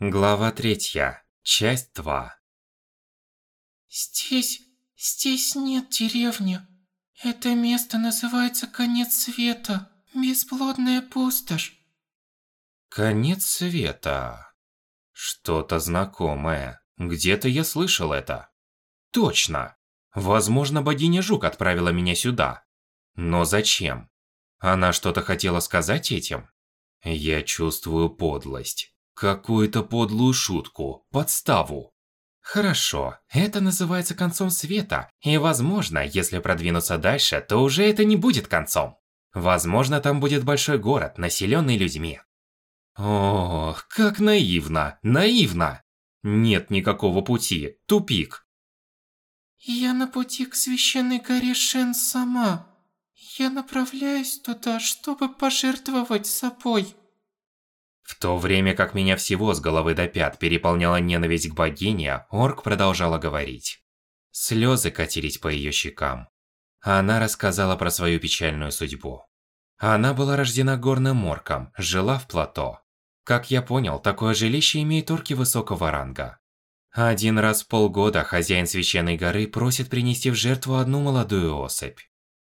Глава третья. Часть 2. Здесь... здесь нет деревни. Это место называется Конец Света. Бесплодная пустошь. Конец света. Что-то знакомое. Где-то я слышал это. Точно. Возможно, богиня Жук отправила меня сюда. Но зачем? Она что-то хотела сказать этим? Я чувствую подлость. Какую-то подлую шутку, подставу. Хорошо, это называется концом света, и возможно, если продвинуться дальше, то уже это не будет концом. Возможно, там будет большой город, населенный людьми. Ох, как наивно, наивно. Нет никакого пути, тупик. Я на пути к священной горе Шен сама. Я направляюсь туда, чтобы пожертвовать собой. В то время как меня всего с головы до пят переполняла ненависть к богине, Орк продолжала говорить. Слезы катились по ее щекам. Она рассказала про свою печальную судьбу. Она была рождена горным орком, жила в плато. Как я понял, такое жилище имеет орки высокого ранга. Один раз в полгода хозяин священной горы просит принести в жертву одну молодую особь.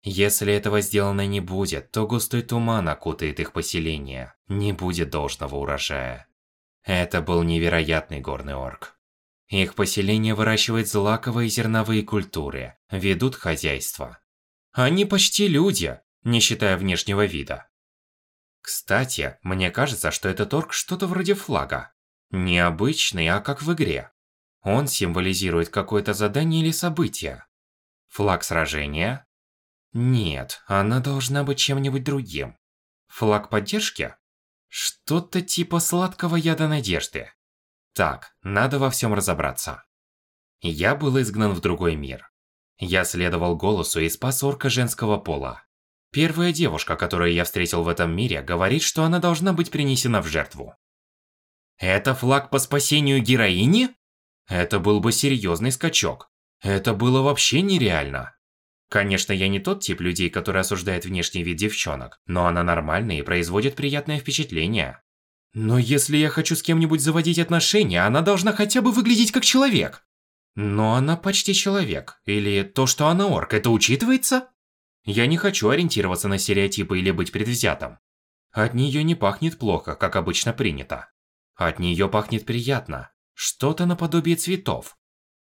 Если этого сделано не будет, то густой туман окутает их поселение, не будет должного урожая. Это был невероятный горный орк. Их поселение выращивает злаковые зерновые культуры, ведут хозяйство. Они почти люди, не считая внешнего вида. Кстати, мне кажется, что этот орк что-то вроде флага. Необычный, а как в игре. Он символизирует какое-то задание или событие. Флаг сражения, нет, она должна быть чем-нибудь другим. Флаг поддержки? Что-то типа сладкого яда надежды. Так, надо во всем разобраться. Я был изгнан в другой мир. Я следовал голосу и спас орка женского пола. Первая девушка, которую я встретил в этом мире, говорит, что она должна быть принесена в жертву. Это флаг по спасению героини? Это был бы серьезный скачок. Это было вообще нереально. Конечно, я не тот тип людей, который осуждает внешний вид девчонок, но она нормальная и производит приятное впечатление. Но если я хочу с кем-нибудь заводить отношения, она должна хотя бы выглядеть как человек. Но она почти человек. Или то, что она орк, это учитывается? Я не хочу ориентироваться на стереотипы или быть предвзятым. От нее не пахнет плохо, как обычно принято. От нее пахнет приятно. Что-то наподобие цветов.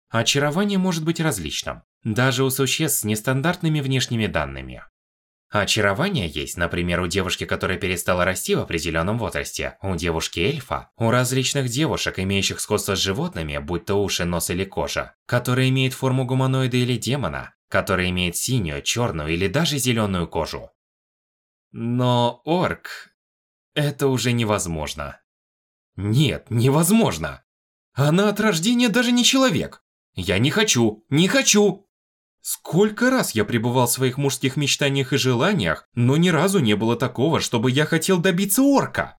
Очарование может быть различным даже у существ с нестандартными внешними данными. Очарование есть, например, у девушки, которая перестала расти в определенном возрасте, у девушки-эльфа, у различных девушек, имеющих сходство с животными, будь то уши, нос или кожа, которые имеют форму гуманоида или демона, которые имеют синюю, черную или даже зеленую кожу. Но орк... Это уже невозможно. Нет, невозможно. Она от рождения даже не человек. Я не хочу, не хочу. Сколько раз я пребывал в своих мужских мечтаниях и желаниях, но ни разу не было такого, чтобы я хотел добиться орка.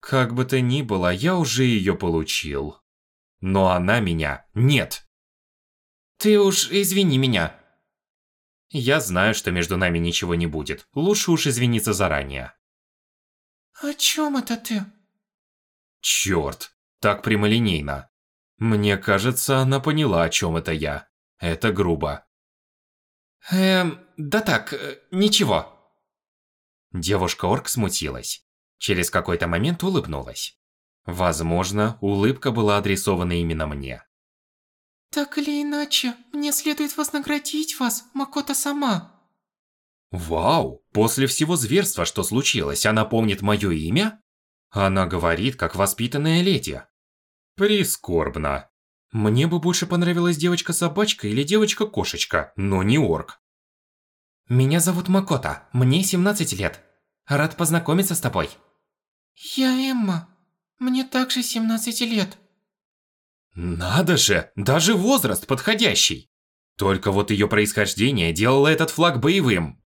Как бы то ни было, я уже ее получил. Но она меня нет. Ты уж извини меня. Я знаю, что между нами ничего не будет. Лучше уж извиниться заранее. О чем это ты? Черт, так прямолинейно. Мне кажется, она поняла, о чем это я. Это грубо. Эм, да так, э, ничего. Девушка-орк смутилась. Через какой-то момент улыбнулась. Возможно, улыбка была адресована именно мне. Так или иначе, мне следует вознаградить вас, Макота сама. Вау, после всего зверства, что случилось, она помнит мое имя? Она говорит, как воспитанная леди. Прискорбно. Мне бы больше понравилась девочка-собачка или девочка-кошечка, но не орк. Меня зовут Макота, мне 17 лет. Рад познакомиться с тобой. Я Эмма, мне также 17 лет. Надо же, даже возраст подходящий. Только вот ее происхождение делало этот флаг боевым.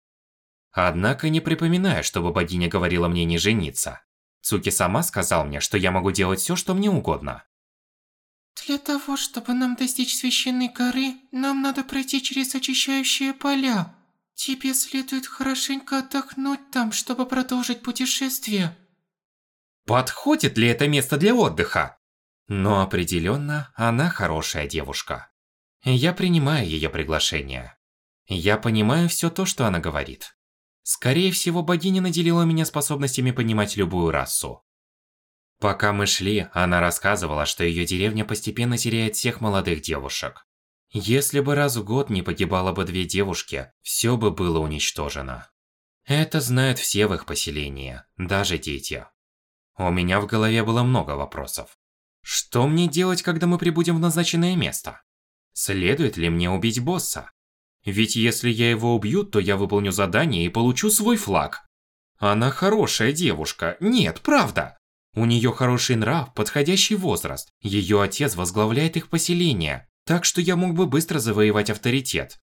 Однако не припоминаю, чтобы богиня говорила мне не жениться. Цуки сама сказал мне, что я могу делать все, что мне угодно. Для того, чтобы нам достичь священной горы, нам надо пройти через очищающие поля. Тебе следует хорошенько отдохнуть там, чтобы продолжить путешествие. Подходит ли это место для отдыха? Но определенно, она хорошая девушка. Я принимаю ее приглашение. Я понимаю все то, что она говорит. Скорее всего, богиня наделила меня способностями понимать любую расу. Пока мы шли, она рассказывала, что ее деревня постепенно теряет всех молодых девушек. Если бы раз в год не погибало бы две девушки, все бы было уничтожено. Это знают все в их поселении, даже дети. У меня в голове было много вопросов. Что мне делать, когда мы прибудем в назначенное место? Следует ли мне убить босса? Ведь если я его убью, то я выполню задание и получу свой флаг. Она хорошая девушка. Нет, правда. У нее хороший нрав, подходящий возраст. Ее отец возглавляет их поселение. Так что я мог бы быстро завоевать авторитет.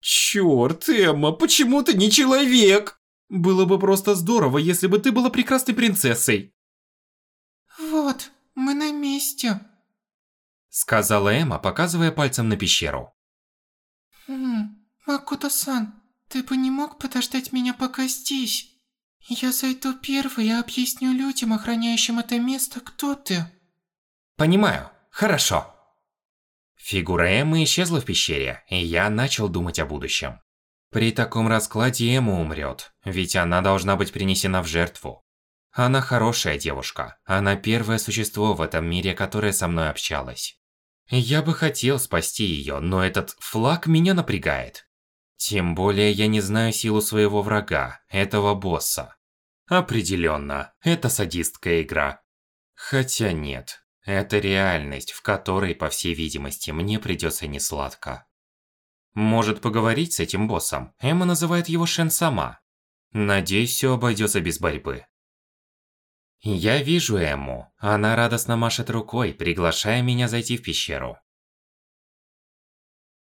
Чёрт, Эмма, почему ты не человек? Было бы просто здорово, если бы ты была прекрасной принцессой. Вот, мы на месте. Сказала Эмма, показывая пальцем на пещеру. Хм, Макото-сан, ты бы не мог подождать меня пока здесь? Я зайду первый и объясню людям, охраняющим это место, кто ты. Понимаю. Хорошо. Фигура Эммы исчезла в пещере, и я начал думать о будущем. При таком раскладе Эмма умрет, ведь она должна быть принесена в жертву. Она хорошая девушка, она первое существо в этом мире, которое со мной общалось. Я бы хотел спасти ее, но этот флаг меня напрягает. Тем более я не знаю силу своего врага, этого босса. Определенно, это садистская игра. Хотя нет, это реальность, в которой, по всей видимости, мне придется несладко. Может поговорить с этим боссом? Эмма называет его Шен сама. Надеюсь, все обойдется без борьбы. Я вижу Эмму. Она радостно машет рукой, приглашая меня зайти в пещеру.